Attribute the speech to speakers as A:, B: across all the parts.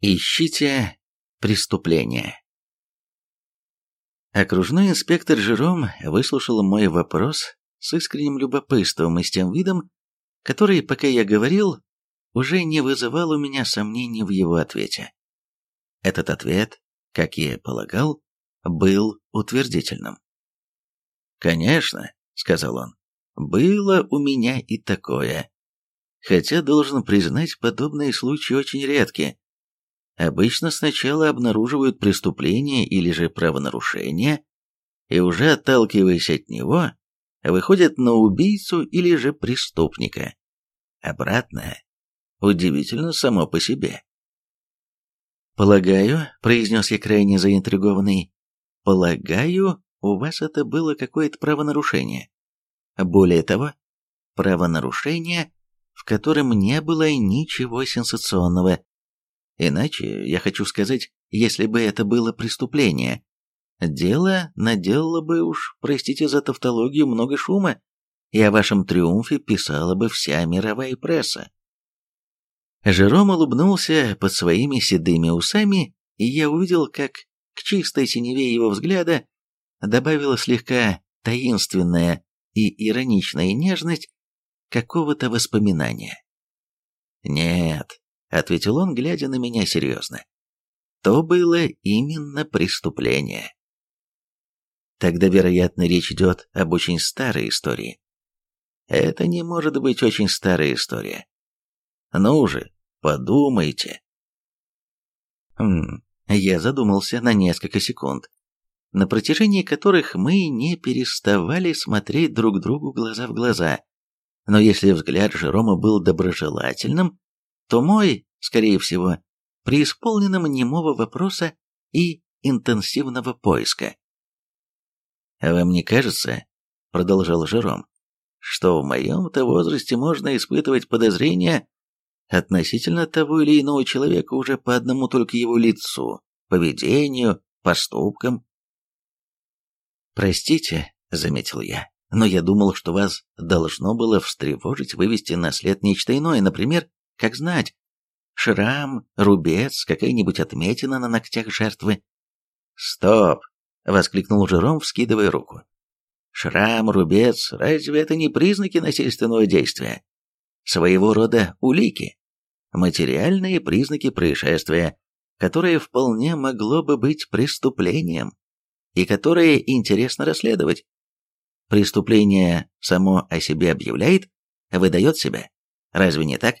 A: Ищите преступление. Окружной инспектор Жером выслушал мой вопрос с искренним любопытством и с тем видом, который, пока я говорил, уже не вызывал у меня сомнений в его ответе. Этот ответ, как я и полагал, был утвердительным. «Конечно», — сказал он, — «было у меня и такое. Хотя, должен признать, подобные случаи очень редки. Обычно сначала обнаруживают преступление или же правонарушение, и уже отталкиваясь от него, выходят на убийцу или же преступника. Обратное удивительно само по себе. «Полагаю», — произнес я крайне заинтригованный, — «полагаю, у вас это было какое-то правонарушение. Более того, правонарушение, в котором не было ничего сенсационного, Иначе, я хочу сказать, если бы это было преступление, дело наделало бы уж, простите за тавтологию, много шума, и о вашем триумфе писала бы вся мировая пресса. Жером улыбнулся под своими седыми усами, и я увидел, как к чистой синеве его взгляда добавила слегка таинственная и ироничная нежность какого-то воспоминания. Нет, — ответил он, глядя на меня серьезно. «То было именно преступление». Тогда, вероятно, речь идет об очень старой истории. Это не может быть очень старая история. Ну уже, подумайте. Хм, я задумался на несколько секунд, на протяжении которых мы не переставали смотреть друг другу глаза в глаза. Но если взгляд Жерома был доброжелательным, то мой, скорее всего, преисполненным немого вопроса и интенсивного поиска. «А вам не кажется, — продолжал Жером, — что в моем-то возрасте можно испытывать подозрения относительно того или иного человека уже по одному только его лицу, поведению, поступкам?» «Простите, — заметил я, — но я думал, что вас должно было встревожить, вывести на след нечто иное, например, как знать? Шрам, рубец, какая-нибудь отметина на ногтях жертвы. «Стоп!» — воскликнул Жером, вскидывая руку. «Шрам, рубец, разве это не признаки насильственного действия? Своего рода улики, материальные признаки происшествия, которое вполне могло бы быть преступлением и которое интересно расследовать. Преступление само о себе объявляет, выдает себя. Разве не так?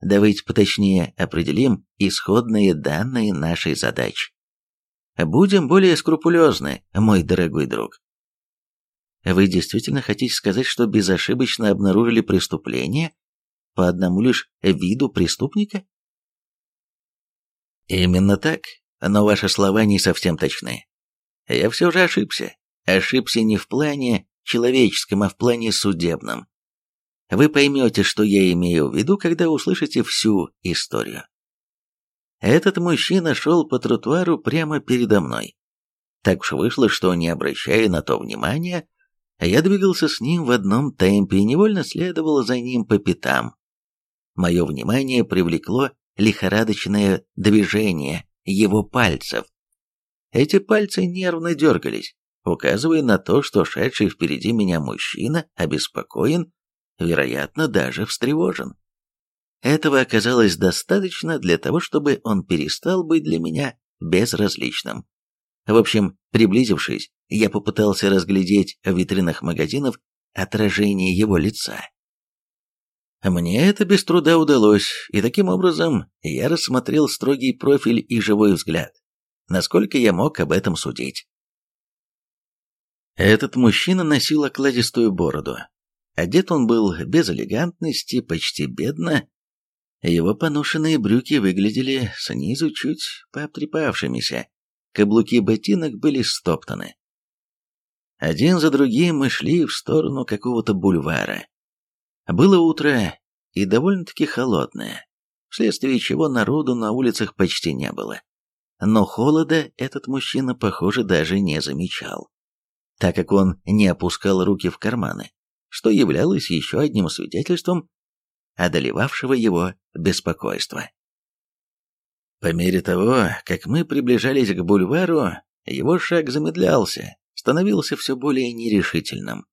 A: Давайте поточнее определим исходные данные нашей задачи. Будем более скрупулезны, мой дорогой друг. Вы действительно хотите сказать, что безошибочно обнаружили преступление по одному лишь виду преступника? Именно так, но ваши слова не совсем точны. Я все же ошибся. Ошибся не в плане человеческом, а в плане судебном. Вы поймете, что я имею в виду, когда услышите всю историю. Этот мужчина шел по тротуару прямо передо мной. Так уж вышло, что, не обращая на то внимания, я двигался с ним в одном темпе и невольно следовал за ним по пятам. Мое внимание привлекло лихорадочное движение его пальцев. Эти пальцы нервно дергались, указывая на то, что шедший впереди меня мужчина обеспокоен вероятно, даже встревожен. Этого оказалось достаточно для того, чтобы он перестал быть для меня безразличным. В общем, приблизившись, я попытался разглядеть в витринах магазинов отражение его лица. Мне это без труда удалось, и таким образом я рассмотрел строгий профиль и живой взгляд, насколько я мог об этом судить. Этот мужчина носил окладистую бороду, Одет он был без элегантности, почти бедно. Его поношенные брюки выглядели снизу чуть пообтрепавшимися, каблуки ботинок были стоптаны. Один за другим мы шли в сторону какого-то бульвара. Было утро и довольно-таки холодное, вследствие чего народу на улицах почти не было. Но холода этот мужчина, похоже, даже не замечал, так как он не опускал руки в карманы что являлось еще одним свидетельством одолевавшего его беспокойства. По мере того, как мы приближались к бульвару, его шаг замедлялся, становился все более нерешительным.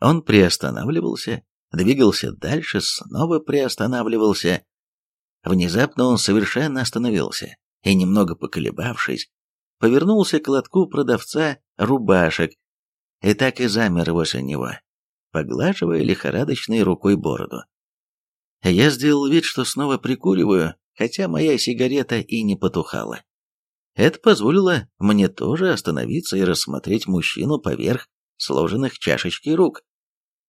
A: Он приостанавливался, двигался дальше, снова приостанавливался. Внезапно он совершенно остановился и, немного поколебавшись, повернулся к лотку продавца рубашек и так и замер возле него, поглаживая лихорадочной рукой бороду. Я сделал вид, что снова прикуриваю, хотя моя сигарета и не потухала. Это позволило мне тоже остановиться и рассмотреть мужчину поверх сложенных чашечки рук.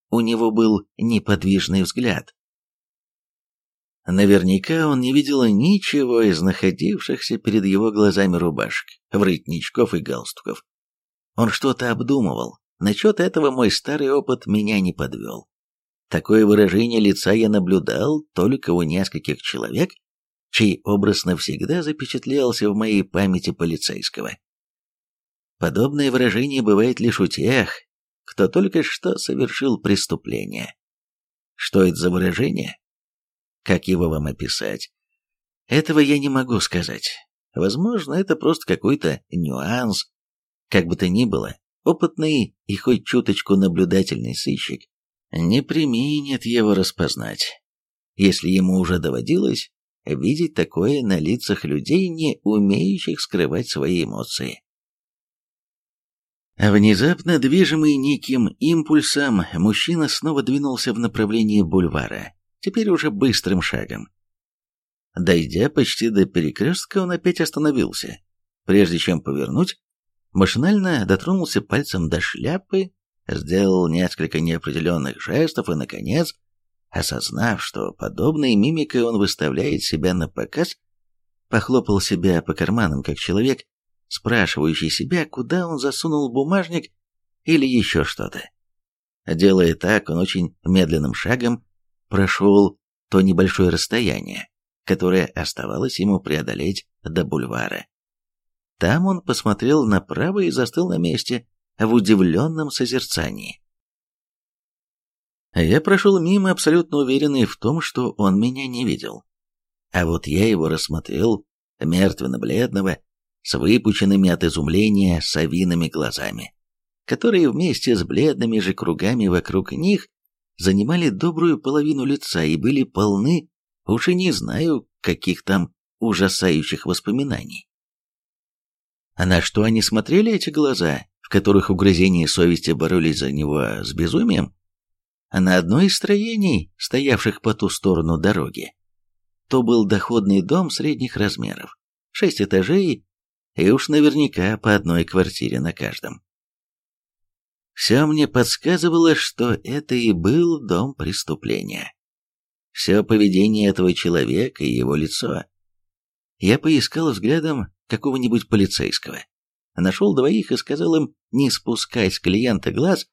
A: У него был неподвижный взгляд. Наверняка он не видел ничего из находившихся перед его глазами рубашек, воротничков и галстуков. Он что-то обдумывал. Насчет этого мой старый опыт меня не подвел. Такое выражение лица я наблюдал только у нескольких человек, чей образ навсегда запечатлелся в моей памяти полицейского. Подобное выражение бывает лишь у тех, кто только что совершил преступление. Что это за выражение? Как его вам описать? Этого я не могу сказать. Возможно, это просто какой-то нюанс. Как бы то ни было, опытный и хоть чуточку наблюдательный сыщик не применит его распознать. Если ему уже доводилось видеть такое на лицах людей, не умеющих скрывать свои эмоции. Внезапно, движимый неким импульсом, мужчина снова двинулся в направлении бульвара, теперь уже быстрым шагом. Дойдя почти до перекрестка, он опять остановился. Прежде чем повернуть, машинально дотронулся пальцем до шляпы, сделал несколько неопределенных жестов и, наконец, осознав, что подобной мимикой он выставляет себя на показ, похлопал себя по карманам, как человек, спрашивающий себя, куда он засунул бумажник или еще что-то. Делая так, он очень медленным шагом прошел то небольшое расстояние, которое оставалось ему преодолеть до бульвара. Там он посмотрел направо и застыл на месте в удивленном созерцании. Я прошел мимо, абсолютно уверенный в том, что он меня не видел. А вот я его рассмотрел, мертвенно-бледного, с выпученными от изумления совиными глазами, которые вместе с бледными же кругами вокруг них занимали добрую половину лица и были полны, уж и не знаю, каких там ужасающих воспоминаний. А на что они смотрели, эти глаза, в которых угрызения совести боролись за него с безумием? А на одно из строений, стоявших по ту сторону дороги. То был доходный дом средних размеров, шесть этажей и уж наверняка по одной квартире на каждом. Все мне подсказывало, что это и был дом преступления. Все поведение этого человека и его лицо. Я поискал взглядом какого-нибудь полицейского. Нашел двоих и сказал им не спускать с клиента глаз,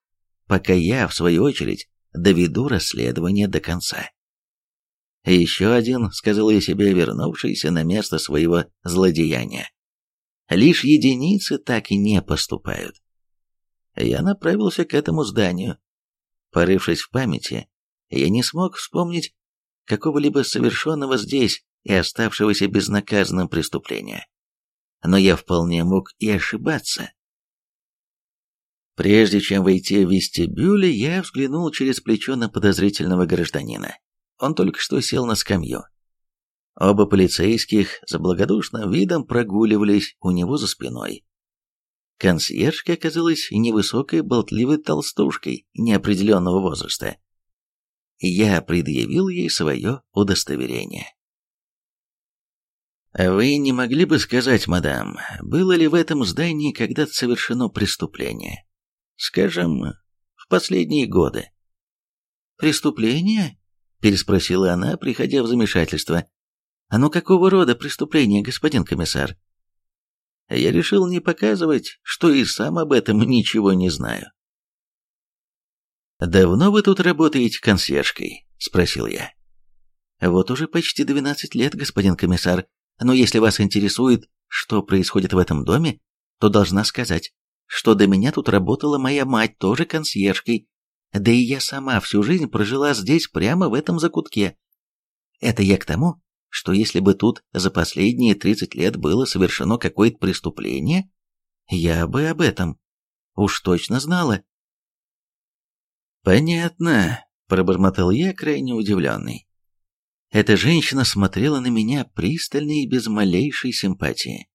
A: пока я, в свою очередь, доведу расследование до конца. Еще один, сказал я себе, вернувшийся на место своего злодеяния. Лишь единицы так и не поступают. Я направился к этому зданию. Порывшись в памяти, я не смог вспомнить какого-либо совершенного здесь и оставшегося безнаказанным преступления. Но я вполне мог и ошибаться. Прежде чем войти в вестибюль, я взглянул через плечо на подозрительного гражданина. Он только что сел на скамью. Оба полицейских с благодушным видом прогуливались у него за спиной. Консьержка оказалась невысокой болтливой толстушкой неопределенного возраста. Я предъявил ей свое удостоверение. «Вы не могли бы сказать, мадам, было ли в этом здании когда-то совершено преступление?» Скажем, в последние годы. «Преступление?» – переспросила она, приходя в замешательство. «А ну какого рода преступление, господин комиссар?» Я решил не показывать, что и сам об этом ничего не знаю. «Давно вы тут работаете консьержкой?» – спросил я. «Вот уже почти двенадцать лет, господин комиссар, но если вас интересует, что происходит в этом доме, то должна сказать, что до меня тут работала моя мать, тоже консьержкой, да и я сама всю жизнь прожила здесь, прямо в этом закутке. Это я к тому, что если бы тут за последние 30 лет было совершено какое-то преступление, я бы об этом уж точно знала. «Понятно», — пробормотал я, крайне удивленный. Эта женщина смотрела на меня пристально и без малейшей симпатии.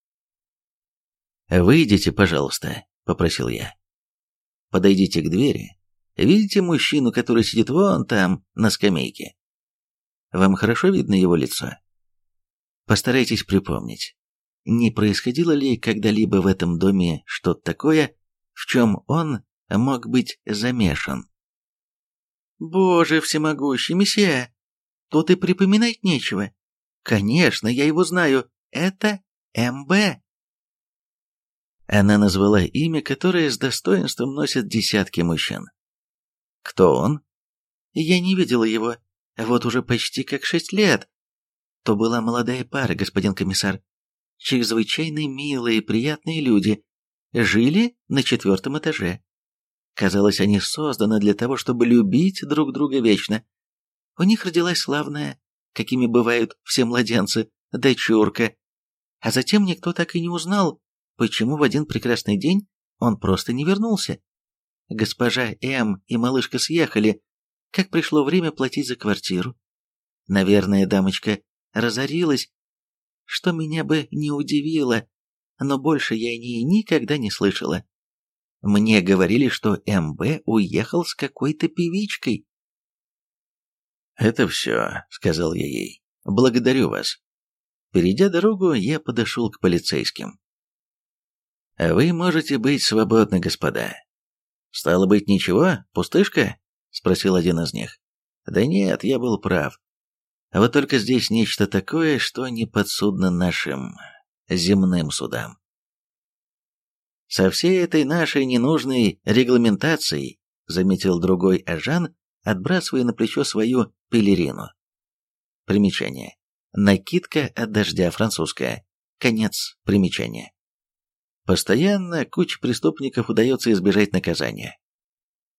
A: «Выйдите, пожалуйста», — попросил я. «Подойдите к двери. Видите мужчину, который сидит вон там, на скамейке? Вам хорошо видно его лицо? Постарайтесь припомнить, не происходило ли когда-либо в этом доме что-то такое, в чем он мог быть замешан? «Боже всемогущий, месье, тут и припоминать нечего. Конечно, я его знаю, это МБ». Она назвала имя, которое с достоинством носят десятки мужчин. «Кто он?» «Я не видела его. Вот уже почти как шесть лет. То была молодая пара, господин комиссар. Чрезвычайно милые и приятные люди. Жили на четвертом этаже. Казалось, они созданы для того, чтобы любить друг друга вечно. У них родилась славная, какими бывают все младенцы, дочурка. А затем никто так и не узнал, почему в один прекрасный день он просто не вернулся. Госпожа М и малышка съехали, как пришло время платить за квартиру. Наверное, дамочка разорилась, что меня бы не удивило, но больше я о ней никогда не слышала. Мне говорили, что МБ уехал с какой-то певичкой. «Это все», — сказал я ей. «Благодарю вас». Перейдя дорогу, я подошел к полицейским. «Вы можете быть свободны, господа». «Стало быть, ничего, пустышка?» — спросил один из них. «Да нет, я был прав. Вот только здесь нечто такое, что не подсудно нашим земным судам. Со всей этой нашей ненужной регламентацией, заметил другой Ажан, отбрасывая на плечо свою пелерину. Примечание. Накидка от дождя французская. Конец примечания. Постоянно куче преступников удается избежать наказания.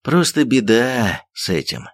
A: Просто беда с этим.